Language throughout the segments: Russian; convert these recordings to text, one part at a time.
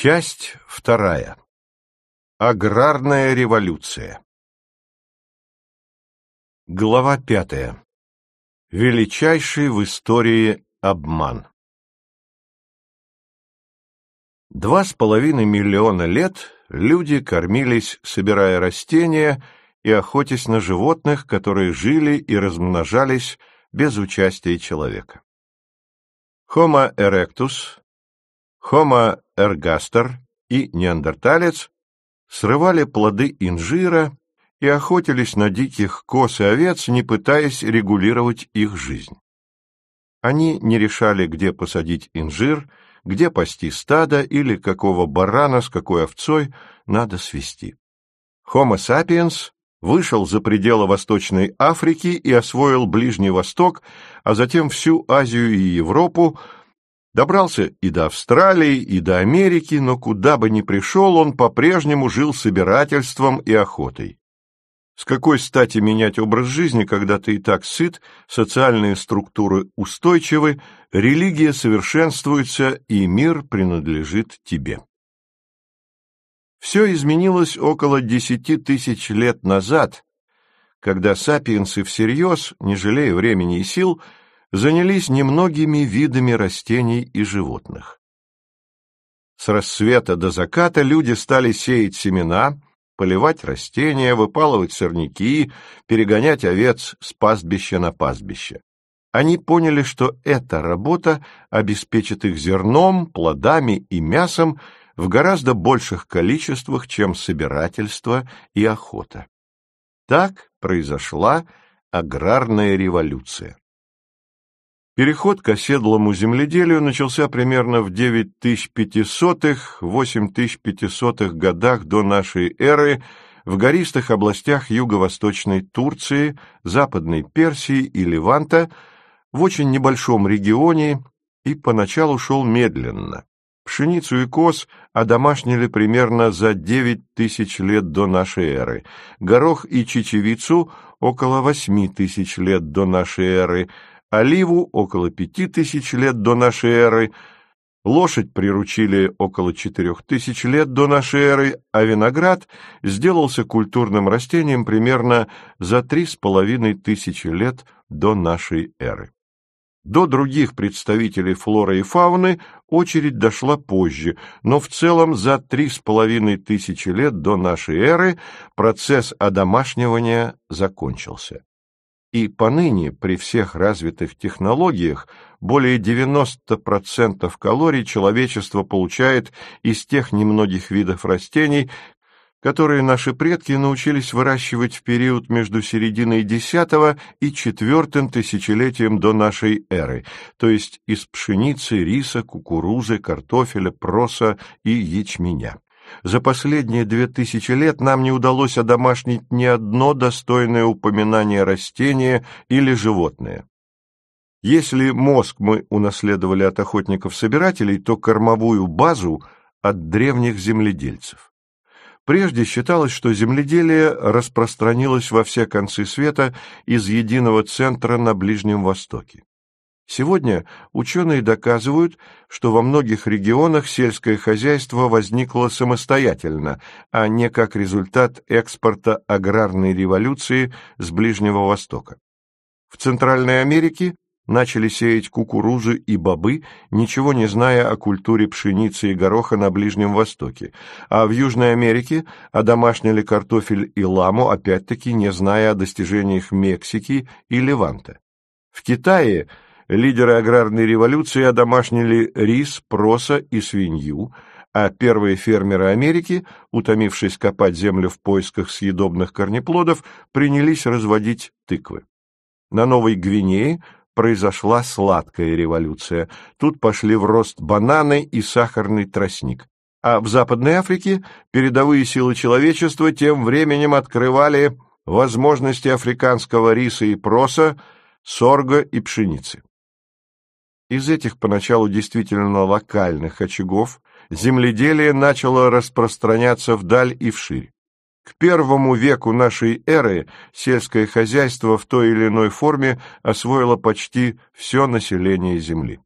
Часть вторая. Аграрная революция. Глава пятая. Величайший в истории обман. Два с половиной миллиона лет люди кормились, собирая растения и охотясь на животных, которые жили и размножались без участия человека. Homo erectus, Homo ergaster и неандерталец срывали плоды инжира и охотились на диких коз и овец, не пытаясь регулировать их жизнь. Они не решали, где посадить инжир, где пасти стадо или какого барана с какой овцой надо свести. Homo sapiens вышел за пределы Восточной Африки и освоил Ближний Восток, а затем всю Азию и Европу, добрался и до Австралии, и до Америки, но куда бы ни пришел, он по-прежнему жил собирательством и охотой. С какой стати менять образ жизни, когда ты и так сыт, социальные структуры устойчивы, религия совершенствуется и мир принадлежит тебе? Все изменилось около десяти тысяч лет назад, когда сапиенсы всерьез, не жалея времени и сил, занялись немногими видами растений и животных. С рассвета до заката люди стали сеять семена, поливать растения, выпалывать сорняки, перегонять овец с пастбища на пастбище. Они поняли, что эта работа обеспечит их зерном, плодами и мясом в гораздо больших количествах, чем собирательство и охота. Так произошла аграрная революция. Переход к оседлому земледелию начался примерно в 9500-8500 годах до нашей эры в гористых областях юго-восточной Турции, Западной Персии и Леванта, в очень небольшом регионе и поначалу шел медленно. Пшеницу и коз одомашнили примерно за 9 тысяч лет до нашей эры, горох и чечевицу – около 8 тысяч лет до нашей эры, оливу – около 5 тысяч лет до нашей эры, лошадь приручили около 4 тысяч лет до нашей эры, а виноград сделался культурным растением примерно за 3,5 тысячи лет до нашей эры. До других представителей флоры и фауны очередь дошла позже, но в целом за три с половиной тысячи лет до нашей эры процесс одомашнивания закончился. И поныне при всех развитых технологиях более 90% калорий человечество получает из тех немногих видов растений, которые наши предки научились выращивать в период между серединой X и IV тысячелетием до нашей эры, то есть из пшеницы, риса, кукурузы, картофеля, проса и ячменя. За последние две тысячи лет нам не удалось одомашнить ни одно достойное упоминание растения или животное. Если мозг мы унаследовали от охотников-собирателей, то кормовую базу – от древних земледельцев. Прежде считалось, что земледелие распространилось во все концы света из единого центра на Ближнем Востоке. Сегодня ученые доказывают, что во многих регионах сельское хозяйство возникло самостоятельно, а не как результат экспорта аграрной революции с Ближнего Востока. В Центральной Америке начали сеять кукурузу и бобы, ничего не зная о культуре пшеницы и гороха на Ближнем Востоке, а в Южной Америке одомашнили картофель и ламу, опять-таки не зная о достижениях Мексики и Леванта. В Китае лидеры аграрной революции одомашнили рис, проса и свинью, а первые фермеры Америки, утомившись копать землю в поисках съедобных корнеплодов, принялись разводить тыквы. На Новой Гвинее произошла сладкая революция. Тут пошли в рост бананы и сахарный тростник. А в Западной Африке передовые силы человечества тем временем открывали возможности африканского риса и проса, сорга и пшеницы. Из этих поначалу действительно локальных очагов земледелие начало распространяться вдаль и вширь. К первому веку нашей эры сельское хозяйство в той или иной форме освоило почти все население Земли.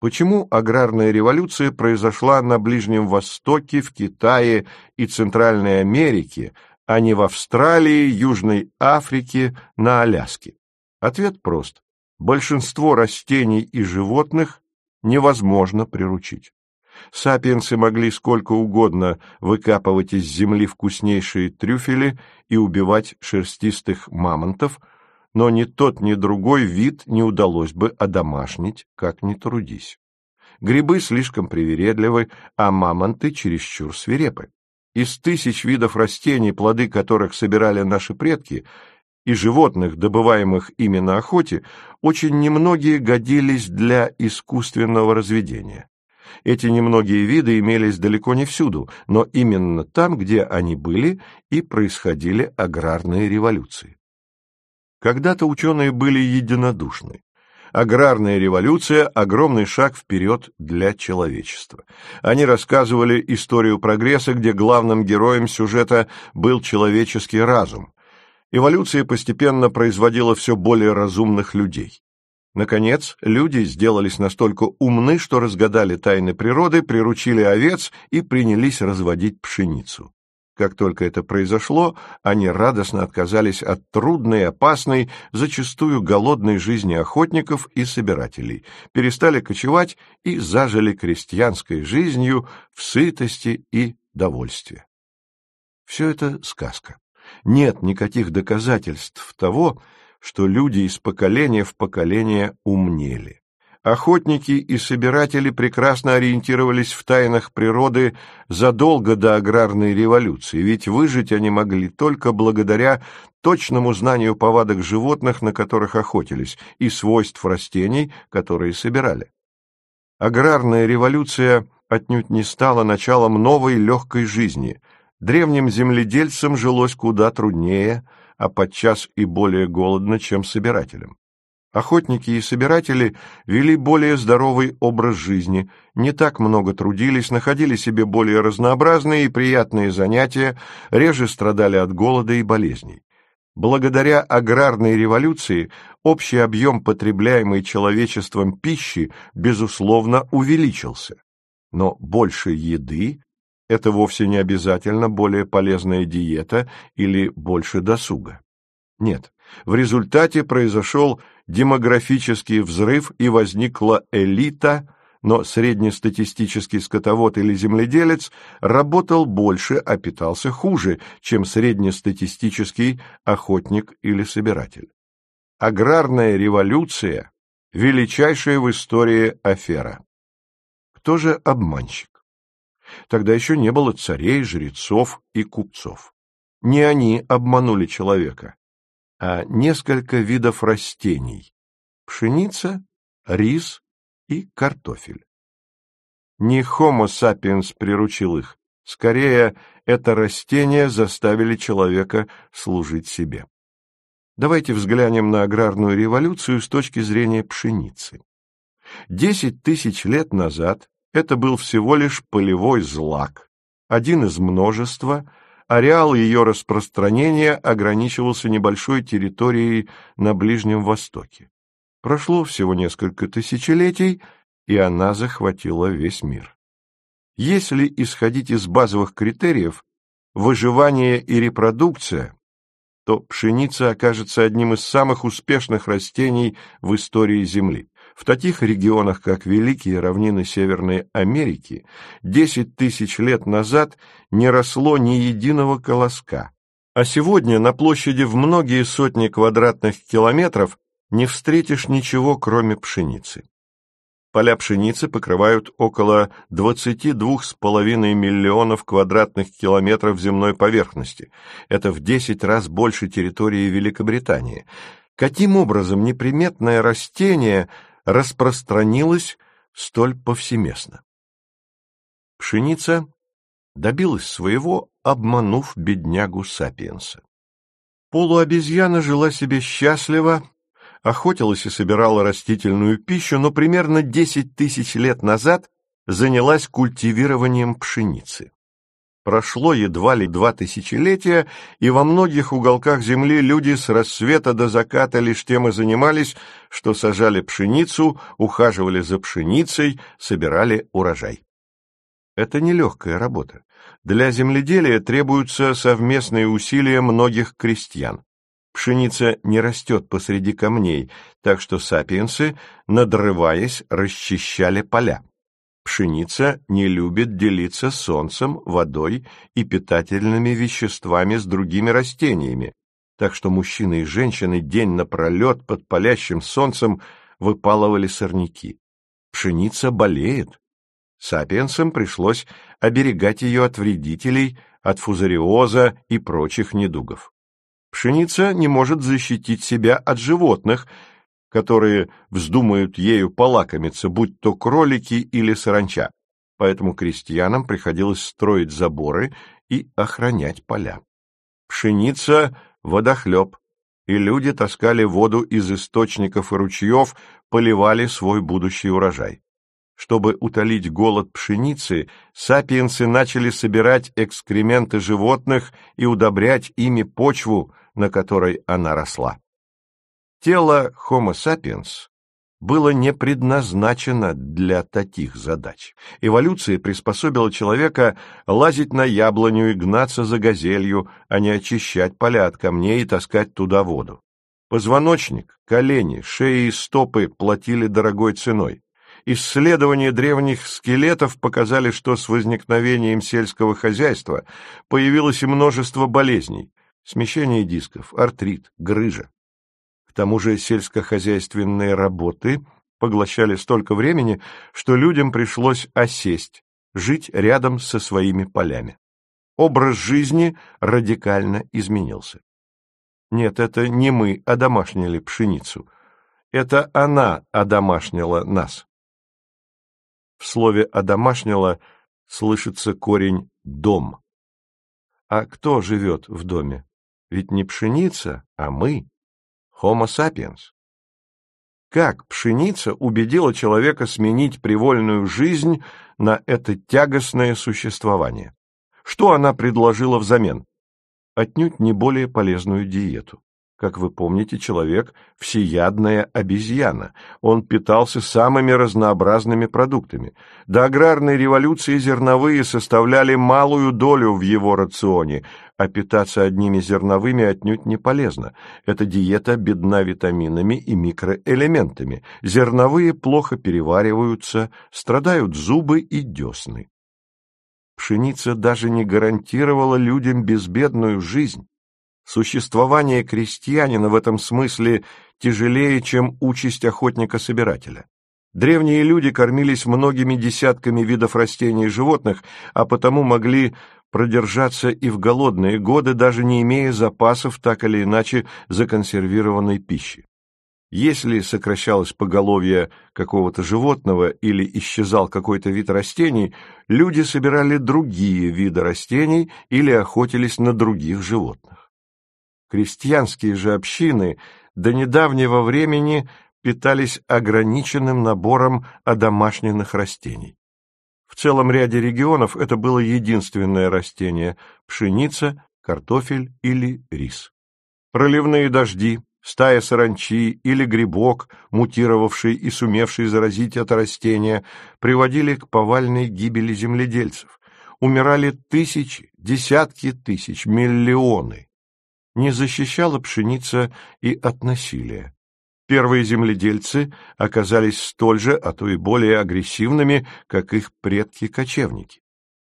Почему аграрная революция произошла на Ближнем Востоке, в Китае и Центральной Америке, а не в Австралии, Южной Африке, на Аляске? Ответ прост. Большинство растений и животных невозможно приручить. Сапиенсы могли сколько угодно выкапывать из земли вкуснейшие трюфели и убивать шерстистых мамонтов, но ни тот, ни другой вид не удалось бы одомашнить, как ни трудись. Грибы слишком привередливы, а мамонты чересчур свирепы. Из тысяч видов растений, плоды которых собирали наши предки, и животных, добываемых ими на охоте, очень немногие годились для искусственного разведения. Эти немногие виды имелись далеко не всюду, но именно там, где они были, и происходили аграрные революции. Когда-то ученые были единодушны. Аграрная революция – огромный шаг вперед для человечества. Они рассказывали историю прогресса, где главным героем сюжета был человеческий разум. Эволюция постепенно производила все более разумных людей. Наконец, люди сделались настолько умны, что разгадали тайны природы, приручили овец и принялись разводить пшеницу. Как только это произошло, они радостно отказались от трудной, опасной, зачастую голодной жизни охотников и собирателей, перестали кочевать и зажили крестьянской жизнью в сытости и довольстве. Все это сказка. Нет никаких доказательств того, что люди из поколения в поколение умнели. Охотники и собиратели прекрасно ориентировались в тайнах природы задолго до аграрной революции, ведь выжить они могли только благодаря точному знанию повадок животных, на которых охотились, и свойств растений, которые собирали. Аграрная революция отнюдь не стала началом новой легкой жизни. Древним земледельцам жилось куда труднее, а подчас и более голодно, чем собирателям. Охотники и собиратели вели более здоровый образ жизни, не так много трудились, находили себе более разнообразные и приятные занятия, реже страдали от голода и болезней. Благодаря аграрной революции общий объем потребляемой человечеством пищи, безусловно, увеличился. Но больше еды – это вовсе не обязательно более полезная диета или больше досуга. Нет, в результате произошел демографический взрыв и возникла элита, но среднестатистический скотовод или земледелец работал больше, а питался хуже, чем среднестатистический охотник или собиратель. Аграрная революция – величайшая в истории афера. Кто же обманщик? Тогда еще не было царей, жрецов и купцов. Не они обманули человека, а несколько видов растений – пшеница, рис и картофель. Не Homo sapiens приручил их, скорее, это растения заставили человека служить себе. Давайте взглянем на аграрную революцию с точки зрения пшеницы. Десять тысяч лет назад это был всего лишь полевой злак, один из множества, ареал ее распространения ограничивался небольшой территорией на Ближнем Востоке. Прошло всего несколько тысячелетий, и она захватила весь мир. Если исходить из базовых критериев выживание и репродукция, то пшеница окажется одним из самых успешных растений в истории Земли. В таких регионах, как Великие равнины Северной Америки, 10 тысяч лет назад не росло ни единого колоска, а сегодня на площади в многие сотни квадратных километров не встретишь ничего, кроме пшеницы. Поля пшеницы покрывают около 22,5 миллионов квадратных километров земной поверхности. Это в 10 раз больше территории Великобритании. Каким образом неприметное растение – распространилась столь повсеместно. Пшеница добилась своего, обманув беднягу Сапиенса. Полуобезьяна жила себе счастливо, охотилась и собирала растительную пищу, но примерно десять тысяч лет назад занялась культивированием пшеницы. Прошло едва ли два тысячелетия, и во многих уголках земли люди с рассвета до заката лишь тем и занимались, что сажали пшеницу, ухаживали за пшеницей, собирали урожай. Это нелегкая работа. Для земледелия требуются совместные усилия многих крестьян. Пшеница не растет посреди камней, так что сапиенсы, надрываясь, расчищали поля. Пшеница не любит делиться солнцем, водой и питательными веществами с другими растениями, так что мужчины и женщины день напролет под палящим солнцем выпалывали сорняки. Пшеница болеет. Сапиенсам пришлось оберегать ее от вредителей, от фузариоза и прочих недугов. Пшеница не может защитить себя от животных, которые вздумают ею полакомиться, будь то кролики или саранча. Поэтому крестьянам приходилось строить заборы и охранять поля. Пшеница — водохлеб, и люди таскали воду из источников и ручьев, поливали свой будущий урожай. Чтобы утолить голод пшеницы, сапиенсы начали собирать экскременты животных и удобрять ими почву, на которой она росла. Тело Homo sapiens было не предназначено для таких задач. Эволюция приспособила человека лазить на яблоню и гнаться за газелью, а не очищать поля от камней и таскать туда воду. Позвоночник, колени, шеи и стопы платили дорогой ценой. Исследования древних скелетов показали, что с возникновением сельского хозяйства появилось и множество болезней – смещение дисков, артрит, грыжа тому же сельскохозяйственные работы поглощали столько времени, что людям пришлось осесть, жить рядом со своими полями. Образ жизни радикально изменился. Нет, это не мы одомашнили пшеницу. Это она одомашнила нас. В слове «одомашнила» слышится корень «дом». А кто живет в доме? Ведь не пшеница, а мы. Homo sapiens. Как пшеница убедила человека сменить привольную жизнь на это тягостное существование? Что она предложила взамен? Отнюдь не более полезную диету. Как вы помните, человек – всеядная обезьяна. Он питался самыми разнообразными продуктами. До аграрной революции зерновые составляли малую долю в его рационе, а питаться одними зерновыми отнюдь не полезно. Эта диета бедна витаминами и микроэлементами. Зерновые плохо перевариваются, страдают зубы и десны. Пшеница даже не гарантировала людям безбедную жизнь. Существование крестьянина в этом смысле тяжелее, чем участь охотника-собирателя. Древние люди кормились многими десятками видов растений и животных, а потому могли продержаться и в голодные годы, даже не имея запасов так или иначе законсервированной пищи. Если сокращалось поголовье какого-то животного или исчезал какой-то вид растений, люди собирали другие виды растений или охотились на других животных. Крестьянские же общины до недавнего времени питались ограниченным набором одомашненных растений. Целом ряде регионов это было единственное растение – пшеница, картофель или рис. Проливные дожди, стая саранчи или грибок, мутировавший и сумевший заразить это растение, приводили к повальной гибели земледельцев. Умирали тысячи, десятки тысяч, миллионы не защищала пшеница и от насилия. Первые земледельцы оказались столь же, а то и более агрессивными, как их предки-кочевники.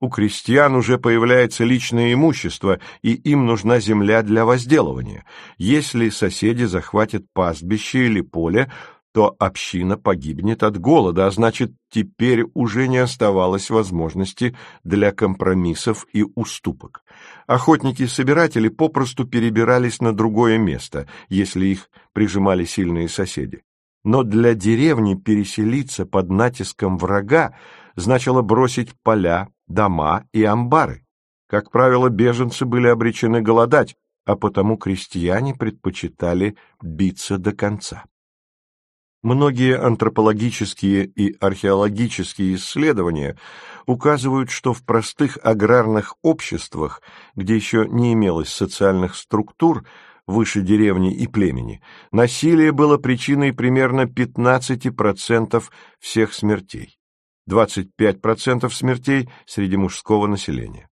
У крестьян уже появляется личное имущество, и им нужна земля для возделывания. Если соседи захватят пастбище или поле, то община погибнет от голода, а значит, теперь уже не оставалось возможности для компромиссов и уступок. Охотники-собиратели попросту перебирались на другое место, если их прижимали сильные соседи. Но для деревни переселиться под натиском врага значило бросить поля, дома и амбары. Как правило, беженцы были обречены голодать, а потому крестьяне предпочитали биться до конца. Многие антропологические и археологические исследования указывают, что в простых аграрных обществах, где еще не имелось социальных структур выше деревни и племени, насилие было причиной примерно 15% всех смертей, 25% смертей среди мужского населения.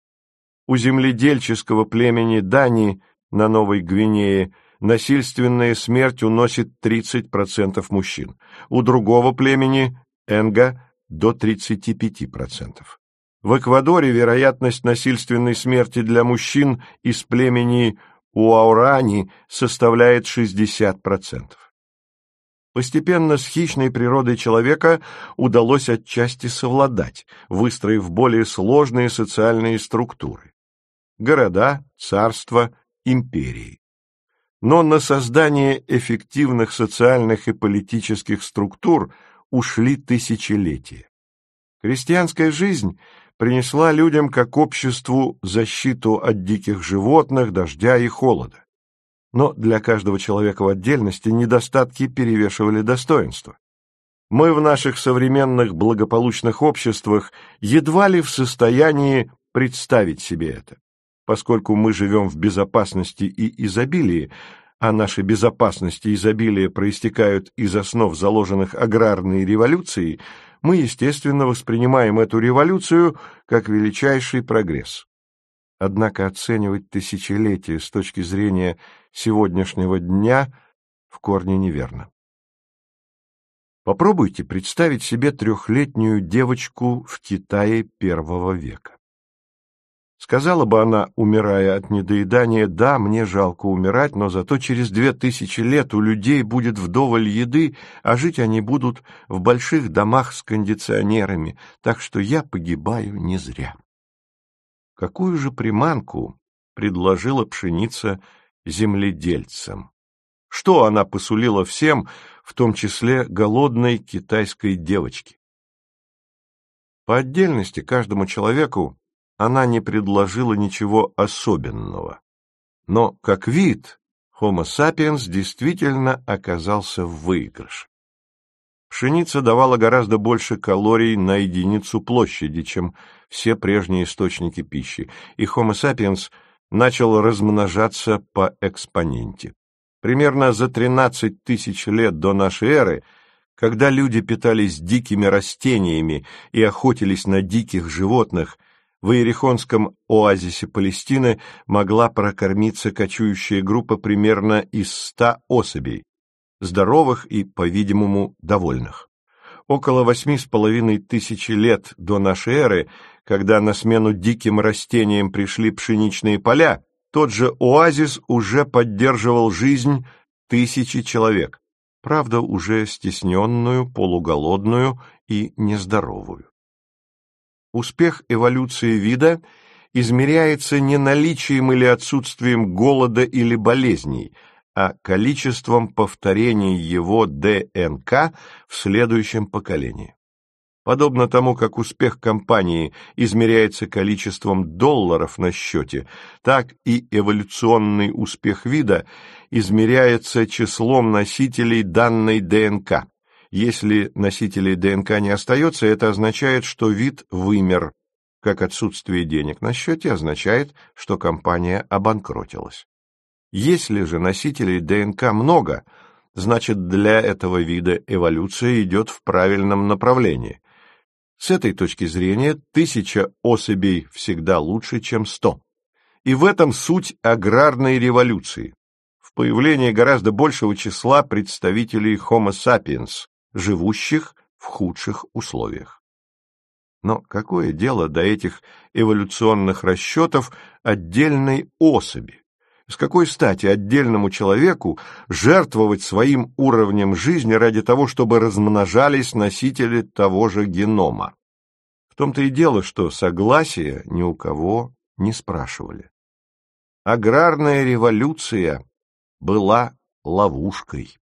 У земледельческого племени Дани на Новой Гвинее – насильственная смерть уносит 30% мужчин, у другого племени, Энга, до 35%. В Эквадоре вероятность насильственной смерти для мужчин из племени Уаурани составляет 60%. Постепенно с хищной природой человека удалось отчасти совладать, выстроив более сложные социальные структуры. Города, царства, империи но на создание эффективных социальных и политических структур ушли тысячелетия. Крестьянская жизнь принесла людям как обществу защиту от диких животных, дождя и холода. Но для каждого человека в отдельности недостатки перевешивали достоинства. Мы в наших современных благополучных обществах едва ли в состоянии представить себе это. Поскольку мы живем в безопасности и изобилии, а наши безопасности и изобилие проистекают из основ, заложенных аграрной революцией, мы, естественно, воспринимаем эту революцию как величайший прогресс. Однако оценивать тысячелетия с точки зрения сегодняшнего дня в корне неверно. Попробуйте представить себе трехлетнюю девочку в Китае первого века. Сказала бы она, умирая от недоедания, «Да, мне жалко умирать, но зато через две тысячи лет у людей будет вдоволь еды, а жить они будут в больших домах с кондиционерами, так что я погибаю не зря». Какую же приманку предложила пшеница земледельцам? Что она посулила всем, в том числе голодной китайской девочке? По отдельности каждому человеку она не предложила ничего особенного. Но как вид Homo sapiens действительно оказался в выигрыше. Пшеница давала гораздо больше калорий на единицу площади, чем все прежние источники пищи, и Homo sapiens начал размножаться по экспоненте. Примерно за 13 тысяч лет до нашей эры, когда люди питались дикими растениями и охотились на диких животных, в Иерихонском оазисе Палестины могла прокормиться кочующая группа примерно из ста особей, здоровых и, по-видимому, довольных. Около восьми с половиной тысячи лет до нашей эры, когда на смену диким растениям пришли пшеничные поля, тот же оазис уже поддерживал жизнь тысячи человек, правда, уже стесненную, полуголодную и нездоровую. Успех эволюции вида измеряется не наличием или отсутствием голода или болезней, а количеством повторений его ДНК в следующем поколении. Подобно тому, как успех компании измеряется количеством долларов на счете, так и эволюционный успех вида измеряется числом носителей данной ДНК. Если носителей ДНК не остается, это означает, что вид вымер, как отсутствие денег на счете означает, что компания обанкротилась. Если же носителей ДНК много, значит для этого вида эволюция идет в правильном направлении. С этой точки зрения тысяча особей всегда лучше, чем сто. И в этом суть аграрной революции. В появлении гораздо большего числа представителей Homo sapiens, живущих в худших условиях. Но какое дело до этих эволюционных расчетов отдельной особи? С какой стати отдельному человеку жертвовать своим уровнем жизни ради того, чтобы размножались носители того же генома? В том-то и дело, что согласия ни у кого не спрашивали. Аграрная революция была ловушкой.